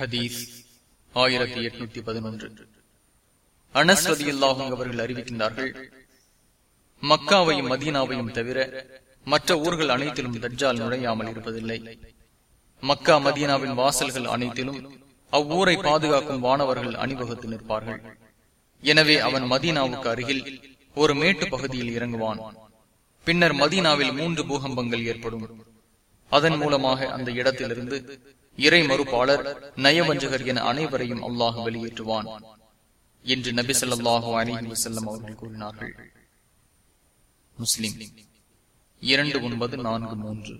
ஹதீஸ் ஆயிரத்தி எட்நூத்தி பதினொன்று. அனஸ்ரதி அல்லாஹும் அவர்கள் அறிவிக்கின்றார்கள் மக்காவையும் மதீனாவையும் தவிர மற்ற ஊர்கள் அனைத்திலும் தஜ்ஜால் நுழையாமல் இருப்பதில்லை. மக்கா மதீனாவின் வாசல்கள் அனைத்திலும் அவ்வூரை பாதுகாக்கும் வானவர்கள் அணிவகுத்து நிற்பார்கள். எனவே அவன் மதீனாவுக்கு அருகில் ஒரு மேட்டு பகுதியில் இறங்குவான். பின்னர் மதீனாவில் மூன்று பூகம்பங்கள் ஏற்படும். அதன் மூலமாக அந்த இடத்திலிருந்து இறை மறுப்பாளர் நயவஞ்சகர் என அனைவரையும் அல்லாஹ் வெளியேற்றுவான் என்று நபி சொல்லாஹு அலிஹி வசல்லம் அவர்கள் கூறினார்கள். முஸ்லிம் இரண்டு ஒன்பது நான்கு மூன்று.